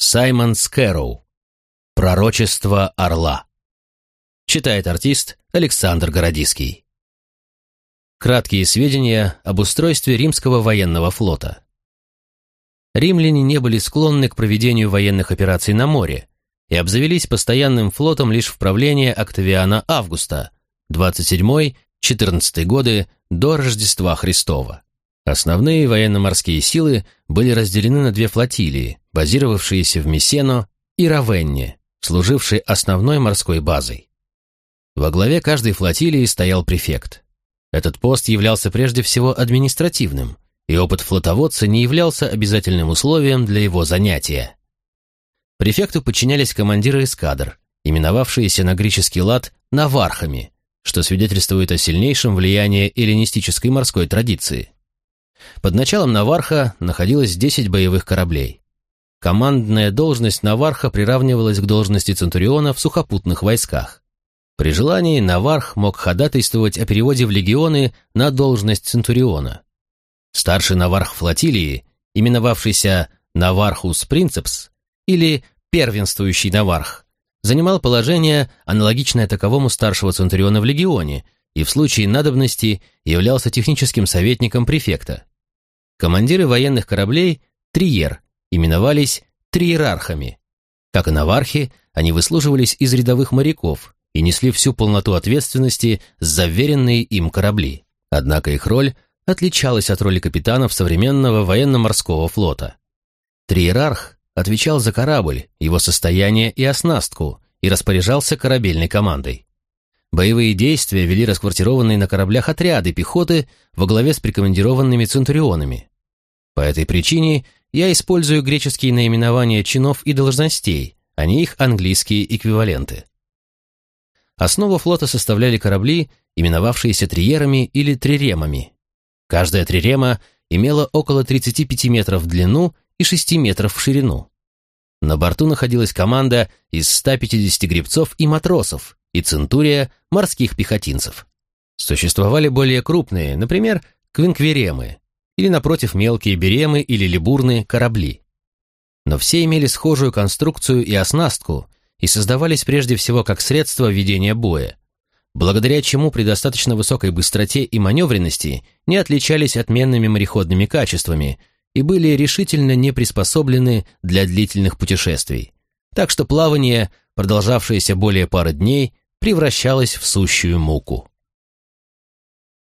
Саймон Скэроу. Пророчество орла. Читает артист Александр Городиский. Краткие сведения об устройстве римского военного флота. Римляне не были склонны к проведению военных операций на море и обзавелись постоянным флотом лишь в правление Октавиана Августа, 27-14 годы до Рождества Христова. Основные военно-морские силы были разделены на две флотилии, базировавшиеся в Мессено и Равенне, служившие основной морской базой. Во главе каждой флотилии стоял префект. Этот пост являлся прежде всего административным, и опыт флотоводца не являлся обязательным условием для его занятия. Префекту подчинялись командиры эскадр, именовавшиеся на греческий лад «навархами», что свидетельствует о сильнейшем влиянии эллинистической морской традиции. Под началом Наварха находилось 10 боевых кораблей. Командная должность Наварха приравнивалась к должности Центуриона в сухопутных войсках. При желании Наварх мог ходатайствовать о переводе в легионы на должность Центуриона. Старший Наварх флотилии, именовавшийся Навархус Принцепс или первенствующий Наварх, занимал положение, аналогичное таковому старшего Центуриона в легионе, и в случае надобности являлся техническим советником префекта. Командиры военных кораблей «Триер» именовались «триерархами». Как и навархи, они выслуживались из рядовых моряков и несли всю полноту ответственности за веренные им корабли. Однако их роль отличалась от роли капитанов современного военно-морского флота. Триерарх отвечал за корабль, его состояние и оснастку и распоряжался корабельной командой. Боевые действия вели расквартированные на кораблях отряды пехоты во главе с прикомандированными центурионами. По этой причине я использую греческие наименования чинов и должностей, а не их английские эквиваленты. Основу флота составляли корабли, именовавшиеся триерами или триремами. Каждая трирема имела около 35 метров в длину и 6 метров в ширину. На борту находилась команда из 150 гребцов и матросов, и центурия морских пехотинцев. Существовали более крупные, например, квинквиремы, или, напротив, мелкие беремы или либурные корабли. Но все имели схожую конструкцию и оснастку и создавались прежде всего как средство ведения боя, благодаря чему при достаточно высокой быстроте и маневренности не отличались отменными мореходными качествами и были решительно не приспособлены для длительных путешествий. Так что плавание, продолжавшееся более пары дней, превращалось в сущую муку.